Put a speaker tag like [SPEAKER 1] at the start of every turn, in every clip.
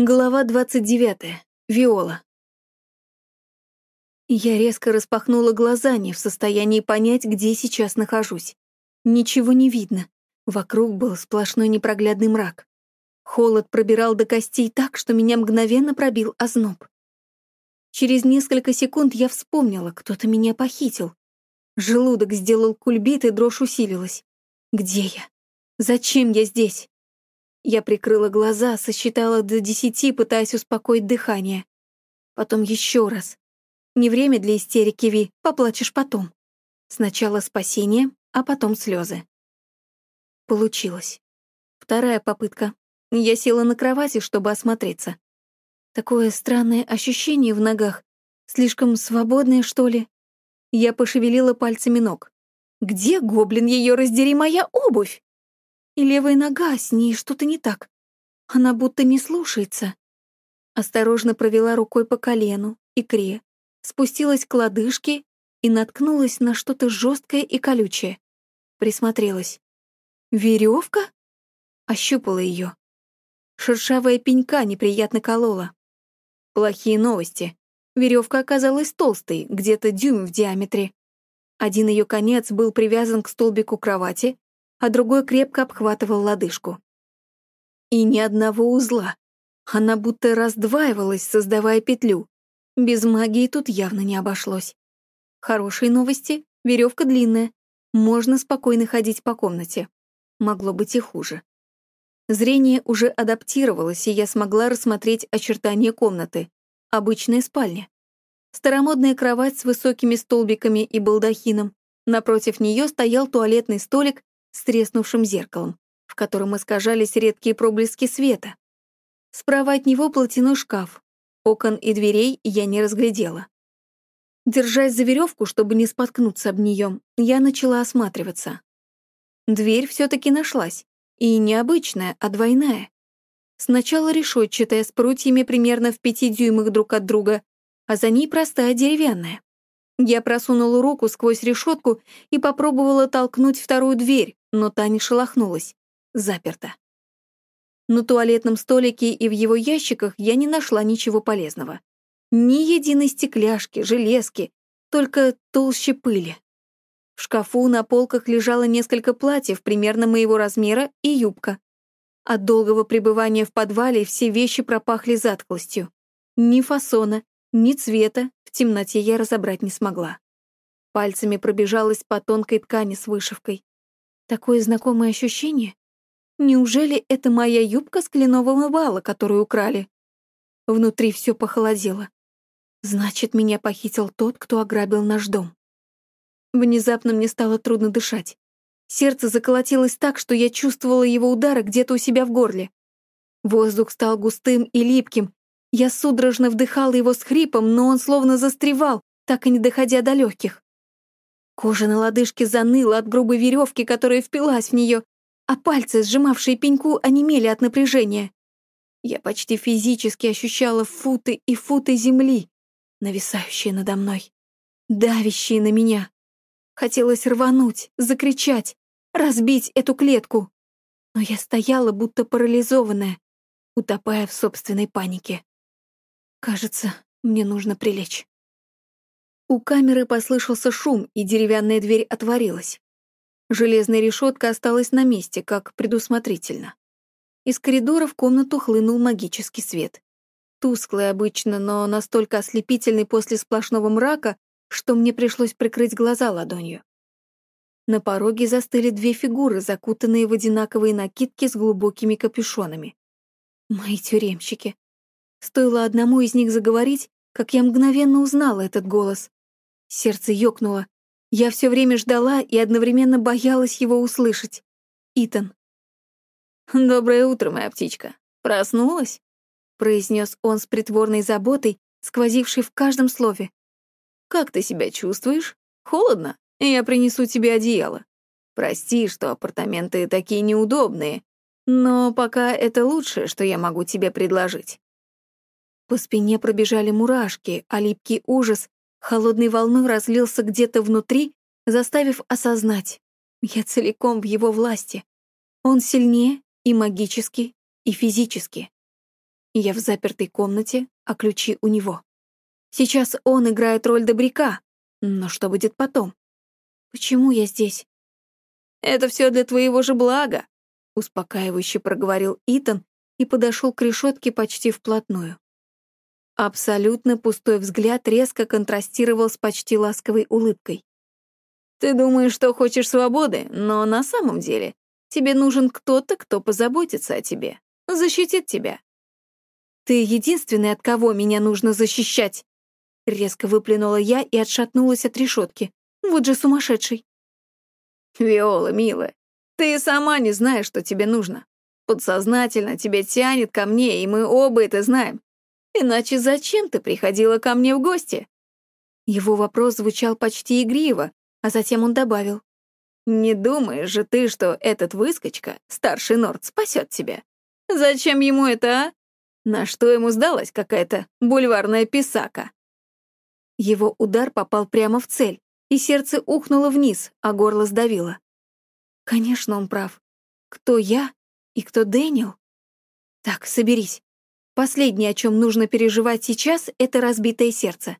[SPEAKER 1] Глава 29. Виола. Я резко распахнула глаза, не в состоянии понять, где сейчас нахожусь. Ничего не видно. Вокруг был сплошной непроглядный мрак. Холод пробирал до костей так, что меня мгновенно пробил озноб. Через несколько секунд я вспомнила, кто-то меня похитил. Желудок сделал кульбит, и дрожь усилилась. Где я? Зачем я здесь? Я прикрыла глаза, сосчитала до десяти, пытаясь успокоить дыхание. Потом еще раз. Не время для истерики, Ви, поплачешь потом. Сначала спасение, а потом слезы. Получилось. Вторая попытка. Я села на кровати, чтобы осмотреться. Такое странное ощущение в ногах. Слишком свободное, что ли? Я пошевелила пальцами ног. Где, гоблин, ее раздери, моя обувь? И левая нога, с ней что-то не так. Она будто не слушается. Осторожно провела рукой по колену, икре, спустилась к лодыжке и наткнулась на что-то жесткое и колючее. Присмотрелась. Веревка? Ощупала ее. Шершавая пенька неприятно колола. Плохие новости. Веревка оказалась толстой, где-то дюйм в диаметре. Один ее конец был привязан к столбику кровати, а другой крепко обхватывал лодыжку. И ни одного узла. Она будто раздваивалась, создавая петлю. Без магии тут явно не обошлось. Хорошие новости, веревка длинная. Можно спокойно ходить по комнате. Могло быть и хуже. Зрение уже адаптировалось, и я смогла рассмотреть очертания комнаты. Обычная спальня. Старомодная кровать с высокими столбиками и балдахином. Напротив нее стоял туалетный столик с треснувшим зеркалом, в котором искажались редкие проблески света. Справа от него платяной шкаф. Окон и дверей я не разглядела. Держась за веревку, чтобы не споткнуться об нее, я начала осматриваться. Дверь все-таки нашлась. И не обычная, а двойная. Сначала решетчатая, с прутьями примерно в пяти дюймах друг от друга, а за ней простая деревянная. Я просунула руку сквозь решетку и попробовала толкнуть вторую дверь, но та не шелохнулась. Заперта. На туалетном столике и в его ящиках я не нашла ничего полезного. Ни единой стекляшки, железки, только толще пыли. В шкафу на полках лежало несколько платьев примерно моего размера и юбка. От долгого пребывания в подвале все вещи пропахли затхлостью. Ни фасона, ни цвета в темноте я разобрать не смогла. Пальцами пробежалась по тонкой ткани с вышивкой. Такое знакомое ощущение. Неужели это моя юбка с кленового бала, которую украли? Внутри все похолодело. Значит, меня похитил тот, кто ограбил наш дом. Внезапно мне стало трудно дышать. Сердце заколотилось так, что я чувствовала его удары где-то у себя в горле. Воздух стал густым и липким. Я судорожно вдыхала его с хрипом, но он словно застревал, так и не доходя до легких. Кожа на лодыжке заныла от грубой веревки, которая впилась в нее, а пальцы, сжимавшие пеньку, онемели от напряжения. Я почти физически ощущала футы и футы земли, нависающие надо мной, давящие на меня. Хотелось рвануть, закричать, разбить эту клетку. Но я стояла, будто парализованная, утопая в собственной панике. Кажется, мне нужно прилечь. У камеры послышался шум, и деревянная дверь отворилась. Железная решетка осталась на месте, как предусмотрительно. Из коридора в комнату хлынул магический свет. Тусклый обычно, но настолько ослепительный после сплошного мрака, что мне пришлось прикрыть глаза ладонью. На пороге застыли две фигуры, закутанные в одинаковые накидки с глубокими капюшонами. Мои тюремщики. Стоило одному из них заговорить, как я мгновенно узнала этот голос. Сердце ёкнуло. Я все время ждала и одновременно боялась его услышать. Итан. «Доброе утро, моя птичка. Проснулась?» произнес он с притворной заботой, сквозившей в каждом слове. «Как ты себя чувствуешь? Холодно? Я принесу тебе одеяло. Прости, что апартаменты такие неудобные, но пока это лучшее, что я могу тебе предложить». По спине пробежали мурашки, а липкий ужас холодной волной разлился где-то внутри, заставив осознать. Я целиком в его власти. Он сильнее и магически, и физически. Я в запертой комнате, а ключи у него. Сейчас он играет роль добряка, но что будет потом? Почему я здесь? Это все для твоего же блага, успокаивающе проговорил Итан и подошел к решетке почти вплотную. Абсолютно пустой взгляд резко контрастировал с почти ласковой улыбкой. «Ты думаешь, что хочешь свободы, но на самом деле тебе нужен кто-то, кто позаботится о тебе, защитит тебя». «Ты единственный, от кого меня нужно защищать!» Резко выплюнула я и отшатнулась от решетки. Вот же сумасшедший. «Виола, милая, ты сама не знаешь, что тебе нужно. Подсознательно тебя тянет ко мне, и мы оба это знаем. Иначе зачем ты приходила ко мне в гости?» Его вопрос звучал почти игриво, а затем он добавил. «Не думаешь же ты, что этот выскочка, старший Норд, спасет тебя? Зачем ему это, а? На что ему сдалась какая-то бульварная писака?» Его удар попал прямо в цель, и сердце ухнуло вниз, а горло сдавило. Конечно, он прав. Кто я и кто Дэниел? Так, соберись. Последнее, о чем нужно переживать сейчас, это разбитое сердце.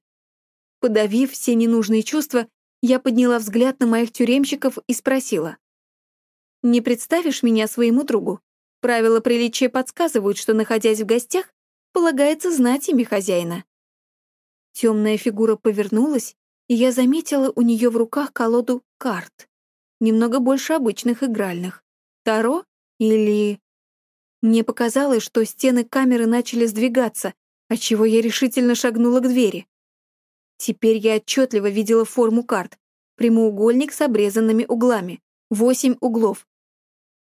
[SPEAKER 1] Подавив все ненужные чувства, я подняла взгляд на моих тюремщиков и спросила. «Не представишь меня своему другу? Правила приличия подсказывают, что, находясь в гостях, полагается знать имя хозяина». Темная фигура повернулась, и я заметила у нее в руках колоду карт. Немного больше обычных игральных. Таро или мне показалось, что стены камеры начали сдвигаться, отчего я решительно шагнула к двери. Теперь я отчетливо видела форму карт. Прямоугольник с обрезанными углами. Восемь углов.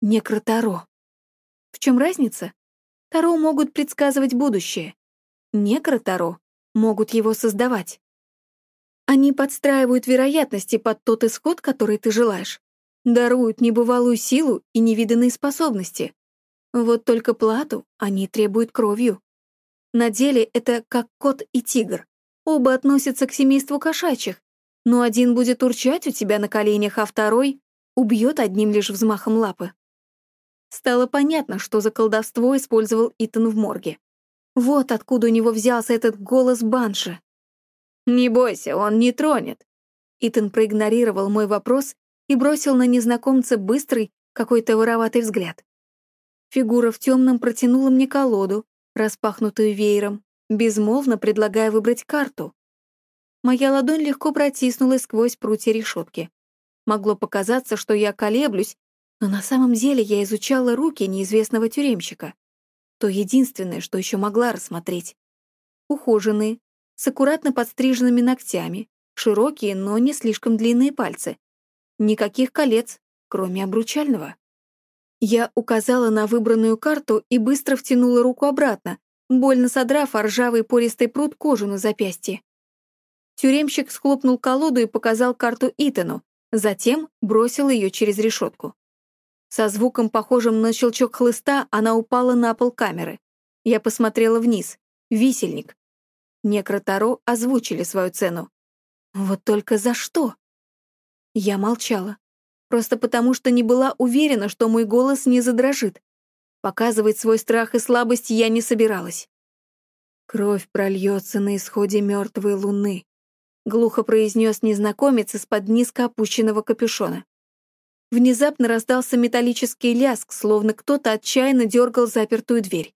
[SPEAKER 1] Некротаро. В чем разница? Таро могут предсказывать будущее. Некротаро могут его создавать. Они подстраивают вероятности под тот исход, который ты желаешь. Даруют небывалую силу и невиданные способности. Вот только плату они требуют кровью. На деле это как кот и тигр. Оба относятся к семейству кошачьих, но один будет урчать у тебя на коленях, а второй убьет одним лишь взмахом лапы. Стало понятно, что за колдовство использовал Итан в морге. Вот откуда у него взялся этот голос банши. «Не бойся, он не тронет». Итан проигнорировал мой вопрос и бросил на незнакомца быстрый, какой-то вороватый взгляд. Фигура в темном протянула мне колоду, распахнутую веером, безмолвно предлагая выбрать карту. Моя ладонь легко протиснулась сквозь прутья решетки. Могло показаться, что я колеблюсь, но на самом деле я изучала руки неизвестного тюремщика. То единственное, что еще могла рассмотреть. Ухоженные, с аккуратно подстриженными ногтями, широкие, но не слишком длинные пальцы. Никаких колец, кроме обручального. Я указала на выбранную карту и быстро втянула руку обратно, больно содрав о ржавый пористый пруд кожу на запястье. Тюремщик схлопнул колоду и показал карту Итану, затем бросил ее через решетку. Со звуком, похожим на щелчок хлыста, она упала на пол камеры. Я посмотрела вниз. Висельник. Некротаро озвучили свою цену. Вот только за что? Я молчала. Просто потому, что не была уверена, что мой голос не задрожит. Показывать свой страх и слабость я не собиралась. «Кровь прольется на исходе мертвой луны», — глухо произнес незнакомец из-под низко опущенного капюшона. Внезапно раздался металлический ляск, словно кто-то отчаянно дергал запертую дверь.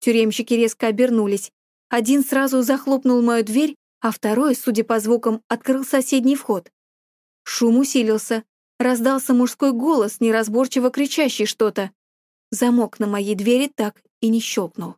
[SPEAKER 1] Тюремщики резко обернулись. Один сразу захлопнул мою дверь, а второй, судя по звукам, открыл соседний вход. Шум усилился, Раздался мужской голос, неразборчиво кричащий что-то. Замок на моей двери так и не щелкнул.